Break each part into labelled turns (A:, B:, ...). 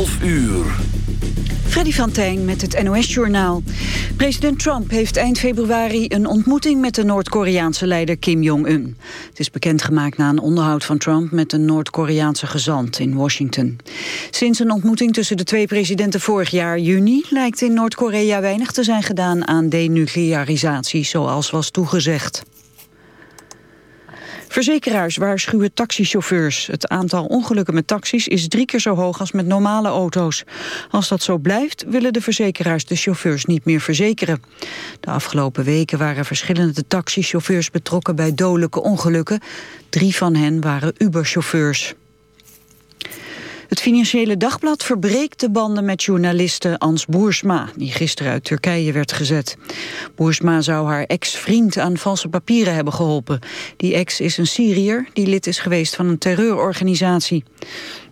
A: 12 uur.
B: Freddy van Tijn met het NOS-journaal. President Trump heeft eind februari een ontmoeting met de Noord-Koreaanse leider Kim Jong-un. Het is bekendgemaakt na een onderhoud van Trump met een Noord-Koreaanse gezant in Washington. Sinds een ontmoeting tussen de twee presidenten vorig jaar juni lijkt in Noord-Korea weinig te zijn gedaan aan denuclearisatie zoals was toegezegd. Verzekeraars waarschuwen taxichauffeurs. Het aantal ongelukken met taxis is drie keer zo hoog als met normale auto's. Als dat zo blijft, willen de verzekeraars de chauffeurs niet meer verzekeren. De afgelopen weken waren verschillende taxichauffeurs betrokken bij dodelijke ongelukken. Drie van hen waren Uber-chauffeurs. Het Financiële Dagblad verbreekt de banden met journaliste Ans Boersma... die gisteren uit Turkije werd gezet. Boersma zou haar ex-vriend aan valse papieren hebben geholpen. Die ex is een Syriër die lid is geweest van een terreurorganisatie.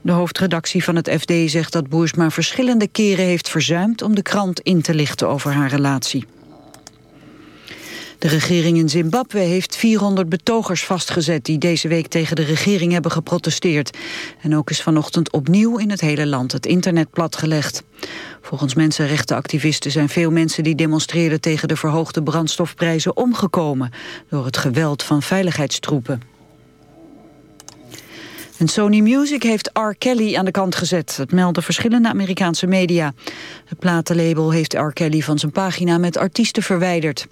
B: De hoofdredactie van het FD zegt dat Boersma verschillende keren heeft verzuimd... om de krant in te lichten over haar relatie. De regering in Zimbabwe heeft 400 betogers vastgezet... die deze week tegen de regering hebben geprotesteerd. En ook is vanochtend opnieuw in het hele land het internet platgelegd. Volgens mensenrechtenactivisten zijn veel mensen die demonstreerden... tegen de verhoogde brandstofprijzen omgekomen... door het geweld van veiligheidstroepen. En Sony Music heeft R. Kelly aan de kant gezet. Dat melden verschillende Amerikaanse media. Het platenlabel heeft R. Kelly van zijn pagina met artiesten verwijderd.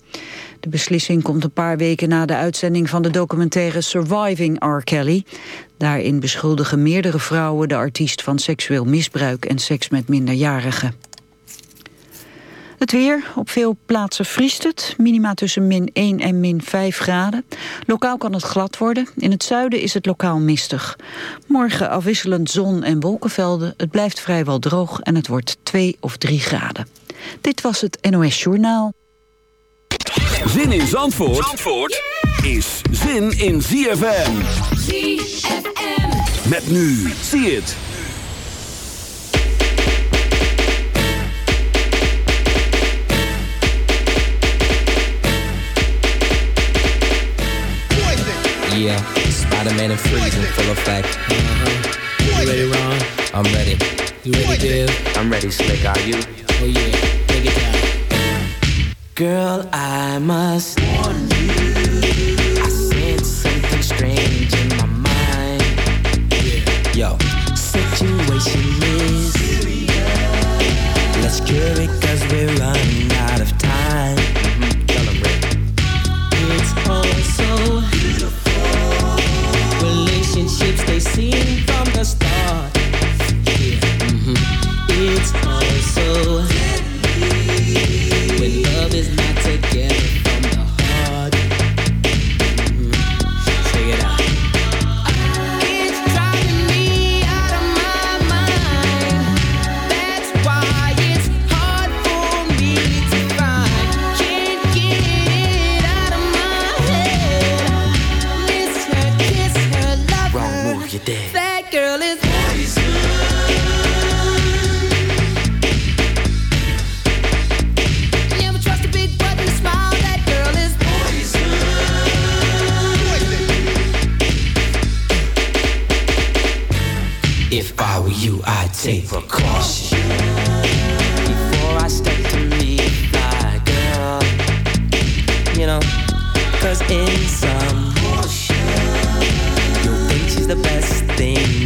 B: De beslissing komt een paar weken na de uitzending van de documentaire Surviving R. Kelly. Daarin beschuldigen meerdere vrouwen de artiest van seksueel misbruik en seks met minderjarigen. Het weer. Op veel plaatsen vriest het. Minima tussen min 1 en min 5 graden. Lokaal kan het glad worden. In het zuiden is het lokaal mistig. Morgen afwisselend zon en wolkenvelden. Het blijft vrijwel droog en het wordt 2 of 3 graden. Dit was het NOS Journaal.
A: Zin in Zandvoort, Zandvoort is zin in ZFM.
C: ZFM.
A: Met nu. Zie het.
D: Yeah, Spider-Man and freezing full effect.
E: Uh-huh. You ready, Ron?
D: I'm ready.
E: You ready, Dave?
D: I'm ready, Slick. Are you?
E: Oh yeah, take it down.
D: Girl, I must warn you. I sense something strange in my mind. Yo, situation is serious. Let's cure it cause we're running out of time. Mm-hmm. Tell 'em, Rick.
E: It's all so
D: cause in some you'll think she's the best thing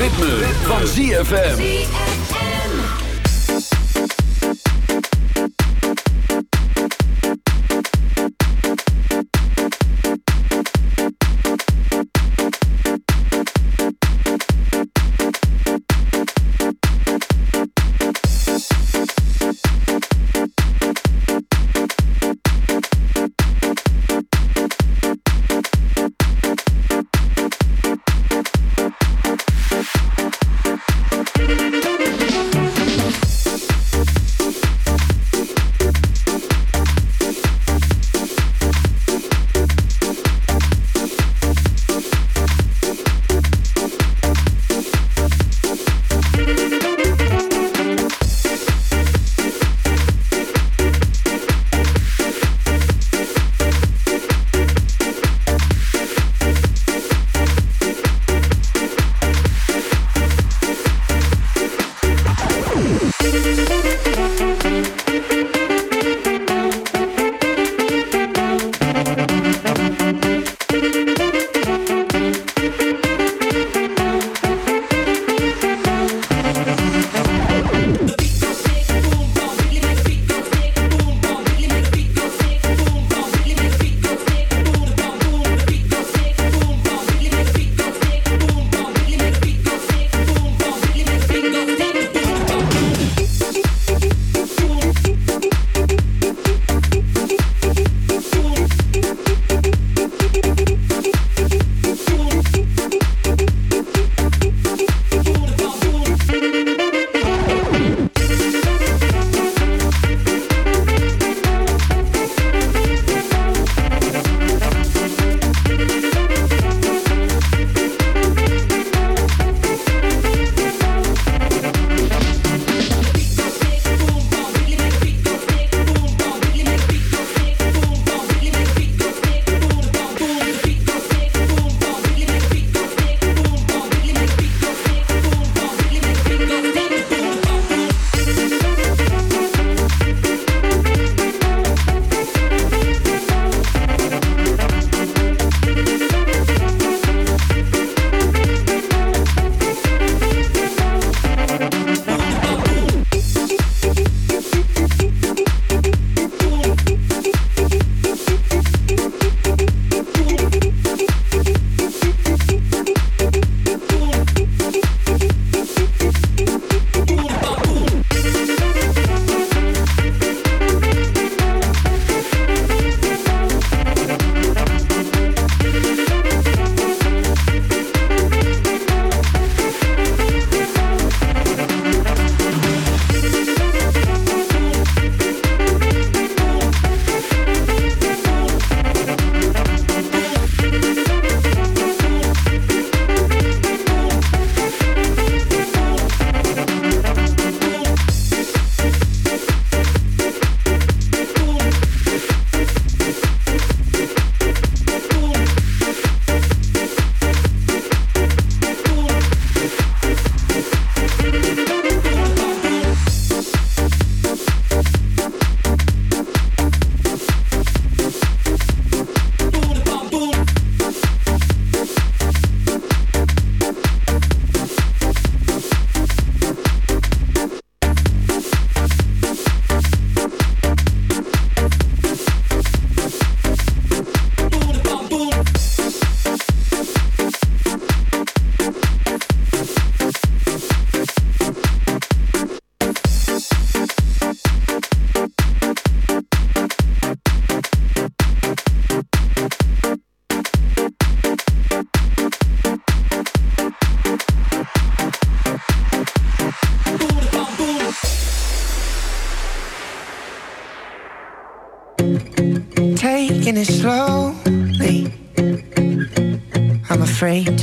A: Ritme, van ZFM.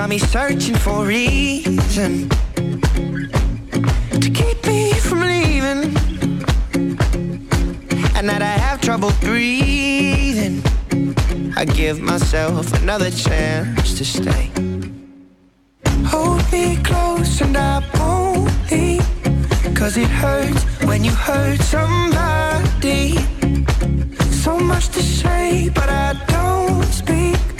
F: Got me searching for a reason to keep me from leaving, and that I have trouble breathing. I give myself another chance to stay. Hold me close and I won't leave. Cause it hurts when you hurt somebody. So much to say, but I don't speak.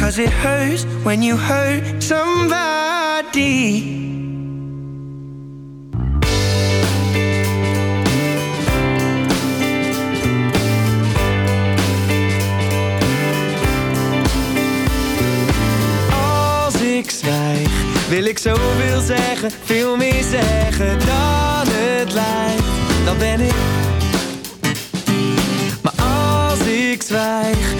F: Cause it hurts when you hurt somebody.
G: Als ik zwijg, wil ik zoveel zeggen, veel meer zeggen dan het lijkt. Dan ben ik. Maar als ik zwijg,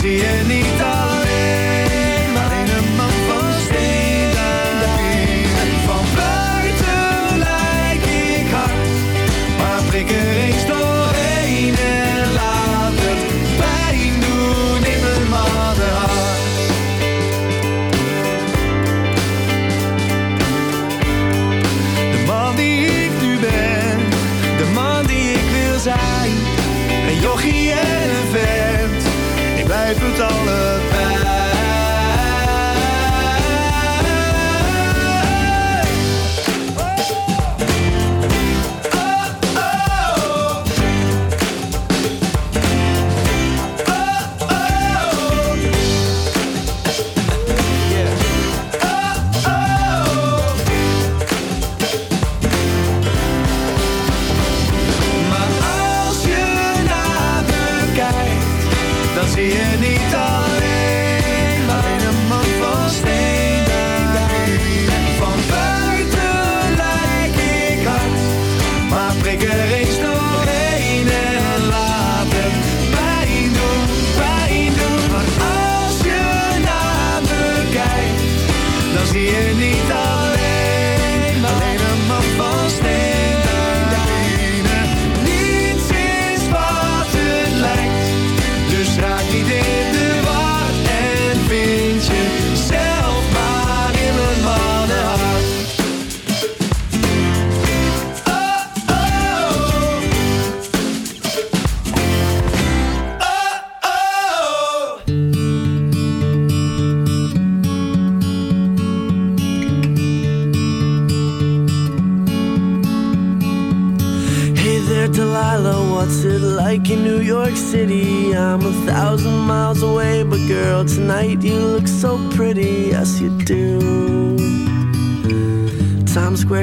G: zie je niet alleen blijft het
H: allebei.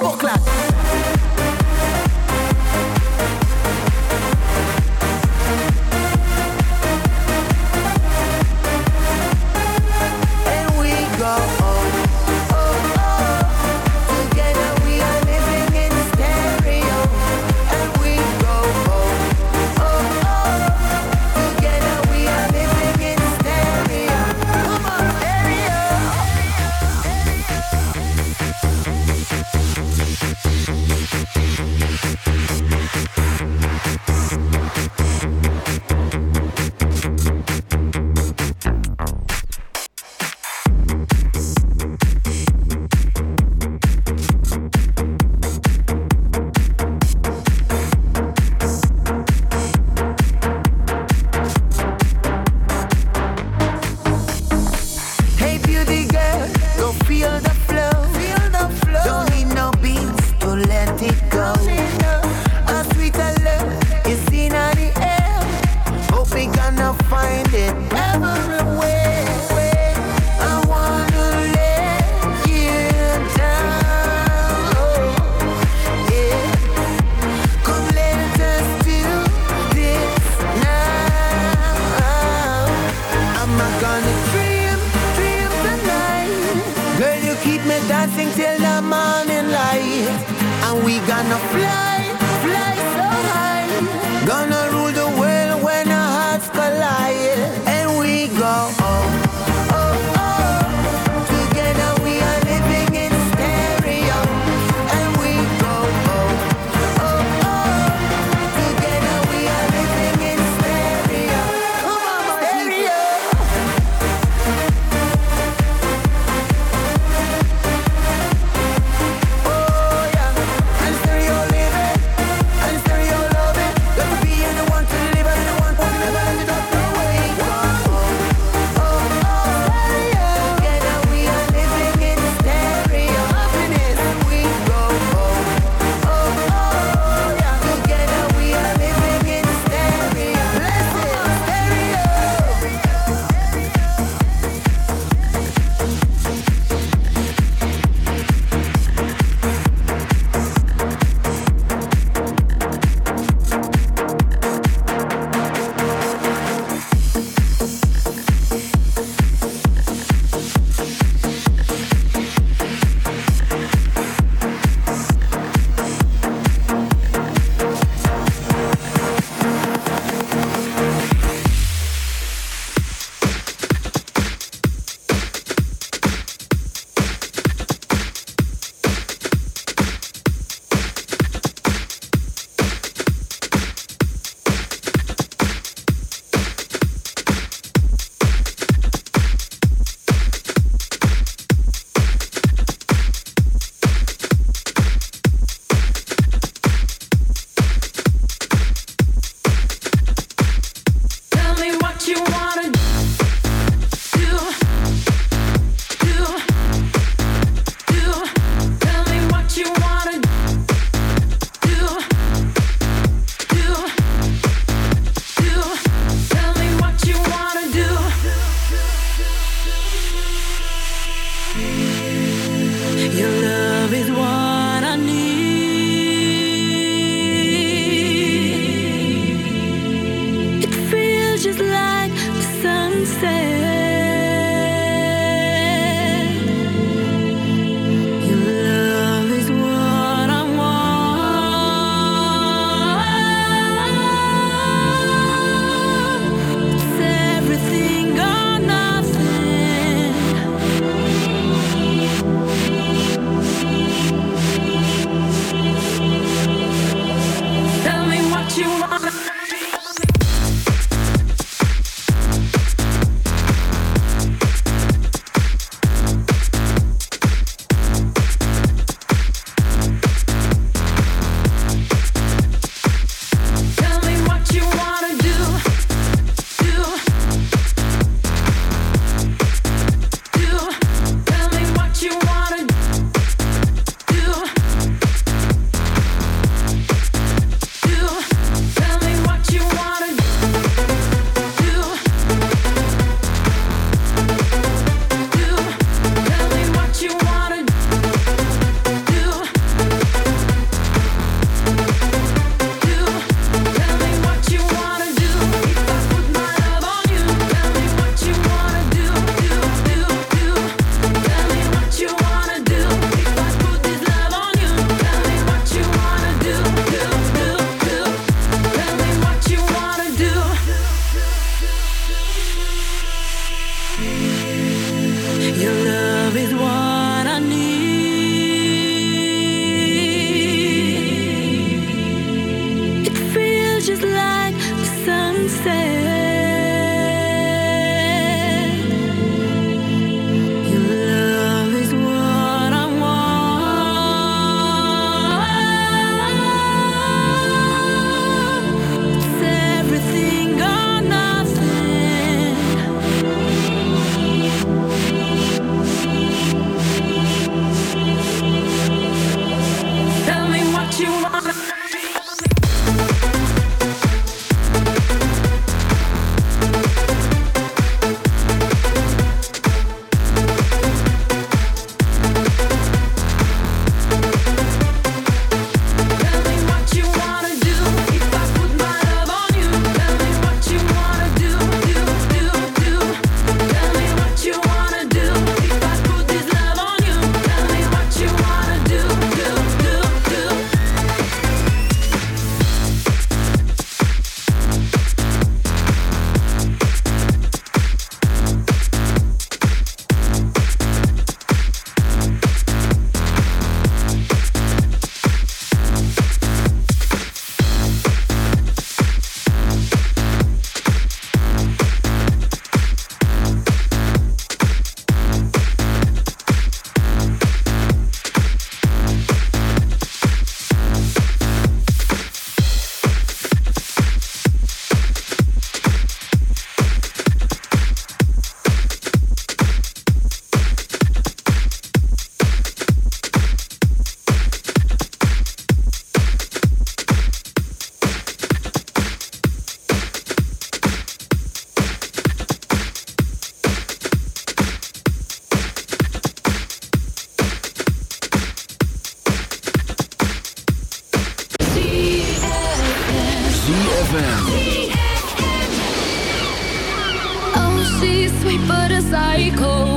F: Ready?
I: said ZFM. Oh, she's sweet but a psycho.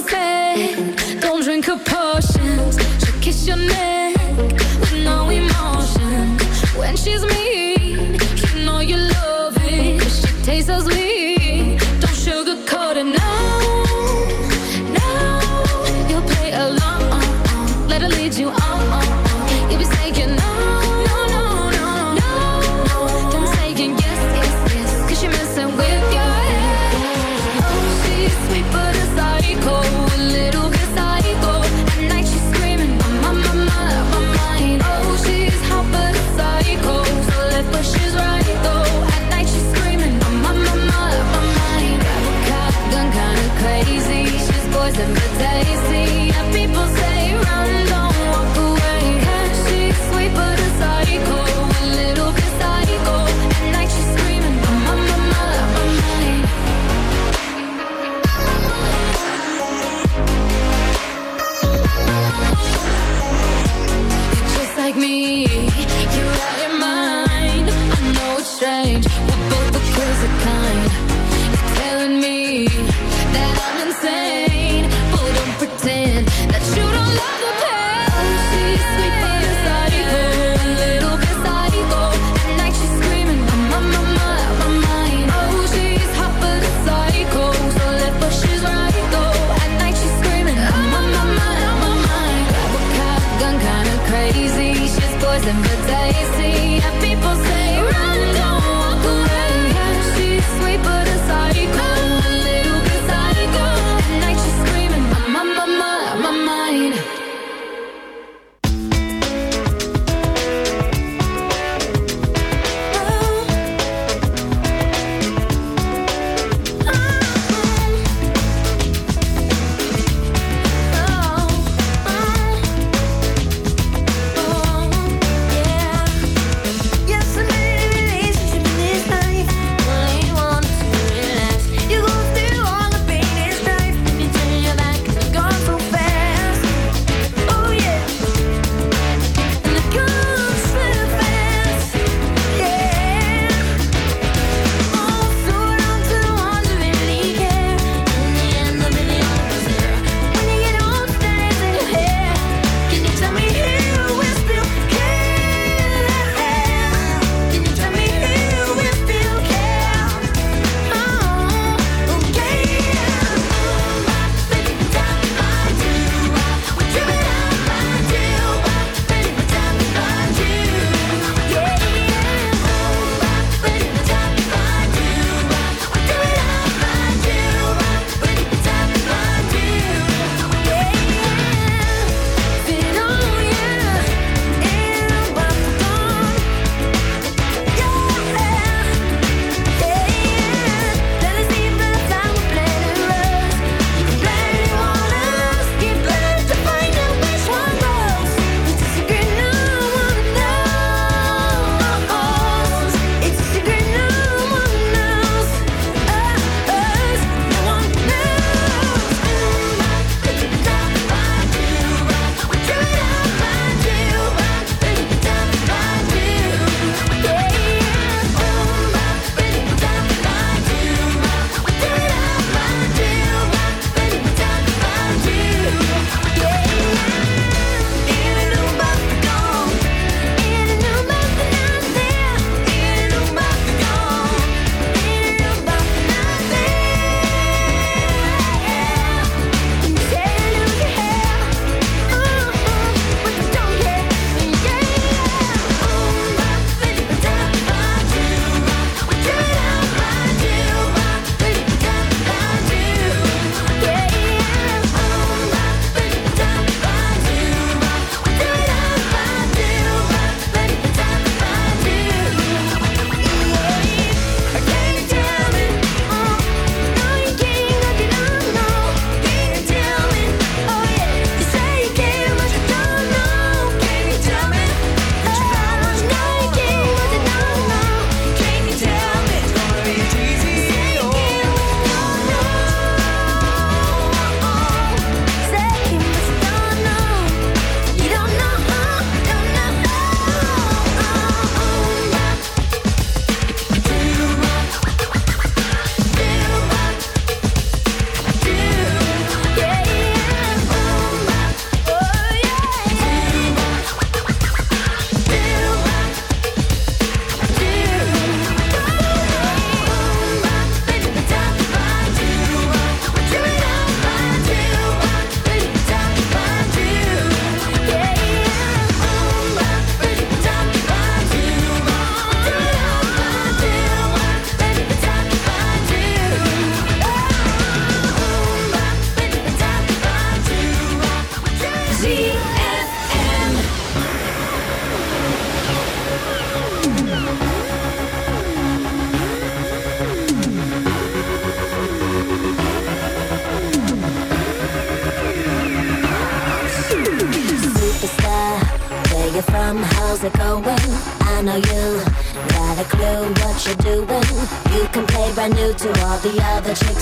J: Someone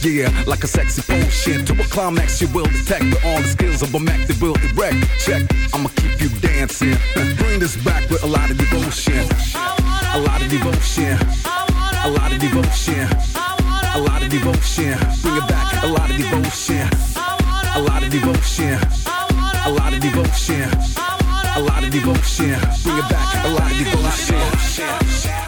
K: Yeah, like a sexy potion. To a climax you will detect with all the skills of a Mac that will erect. Check, I'ma keep you dancing. Bring this back with a lot of devotion. A lot of devotion. A lot of devotion. A lot of devotion. Bring it back. A lot of devotion. A lot of devotion. A lot of devotion. A lot of devotion. Bring it back. A lot of devotion.